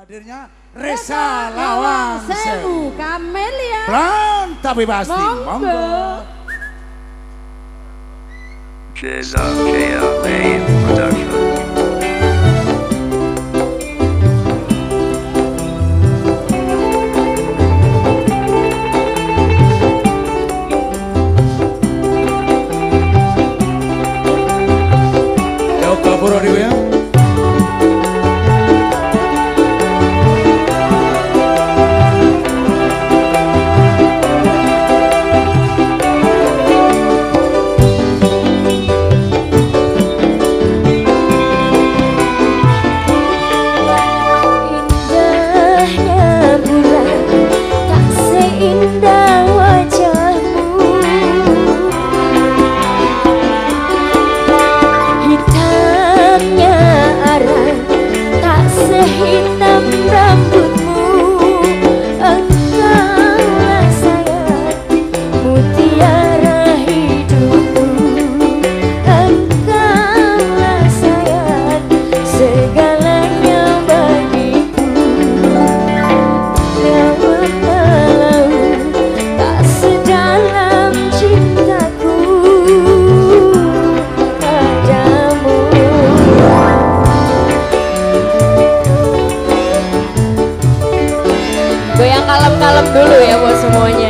Hadirnya Resa Lawang Sewu Kamelia. Pelan tapi pasti. Monggo. JLKLA Production. Jauh kabur ya. dulu ya buat semuanya.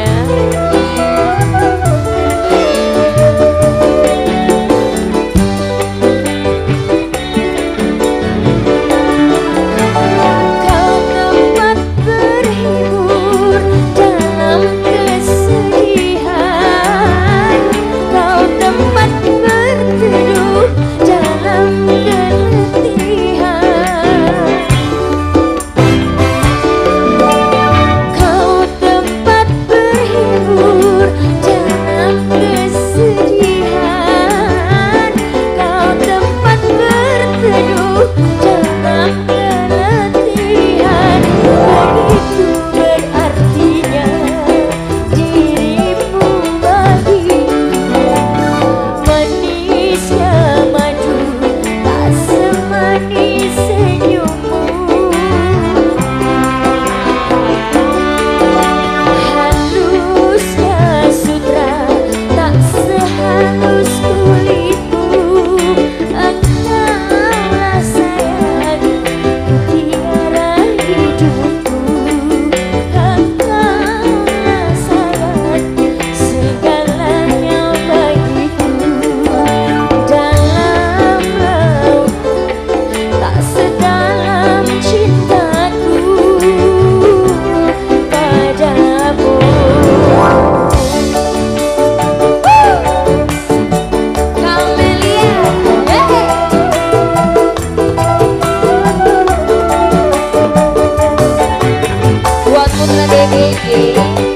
amor. baby.